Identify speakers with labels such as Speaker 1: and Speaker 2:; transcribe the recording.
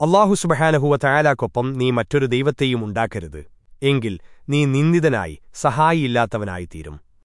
Speaker 1: അള്ളാഹു സുബഹാനഹുവ തയാലാക്കൊപ്പം നീ മറ്റൊരു ദൈവത്തെയും ഉണ്ടാക്കരുത്. എങ്കിൽ നീ നിന്ദിതനായി സഹായിയില്ലാത്തവനായിത്തീരും.